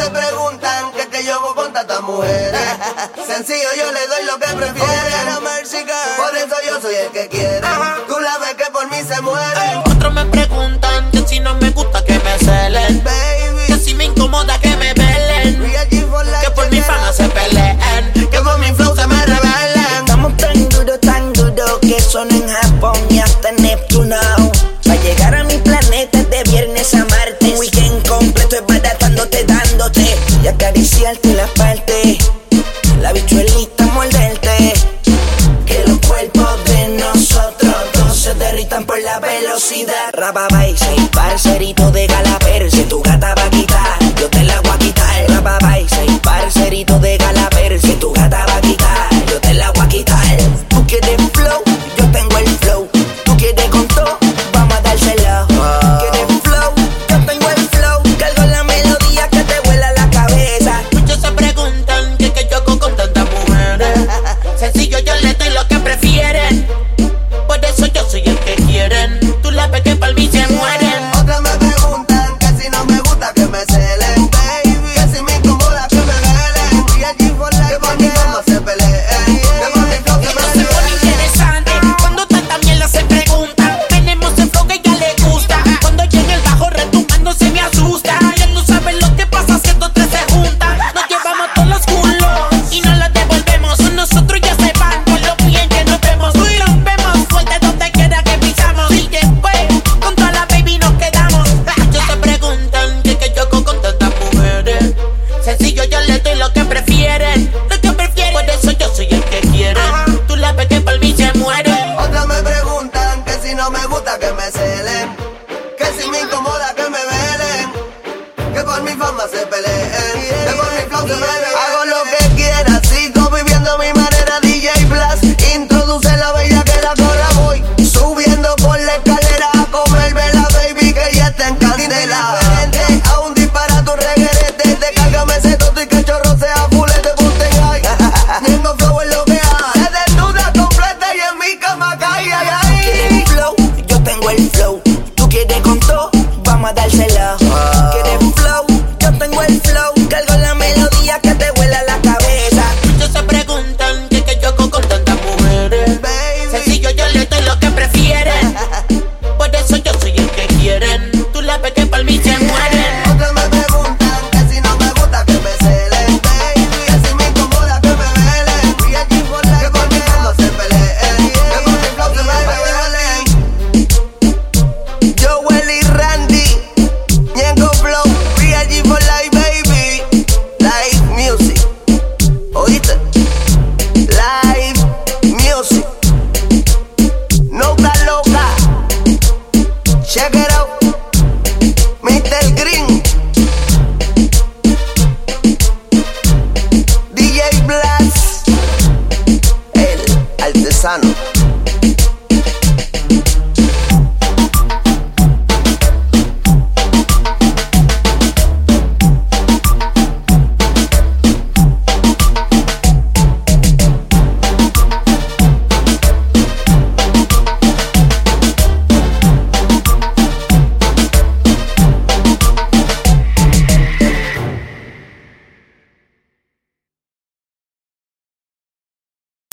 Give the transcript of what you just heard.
Se preguntan qué que yo con tantas mujeres. Sencillo, yo le doy lo que prefiere. Por eso yo soy el que quiere. Tú la ves que por mí se muere. Otros me preguntan que si no me gusta que me celen. Baby, Que si me incomoda que me velen. Que por mi fama se peleen. Que por mi flow se me rebelen. Estamos tan duro, tan duro que son en Japón y hasta en Neptuno. Para llegar a mi planeta de viernes a martes. Y acariciarte la parte. La bichuelita morderte. Que los cuerpos de nosotros dos se derritan por la velocidad. Rababa y seis parcerito de galaper. Si tu gata va a quitar, yo te la voy a quitar. Rababa y seis parcerito de galaper. Si tu gata va a quitar, yo te la voy a quitar. Tú quieres flow, yo tengo el flow. Tú quieres con todo, vamos a dárselo. Ah. ¿Quieres un flow? Yo tengo el flow sano.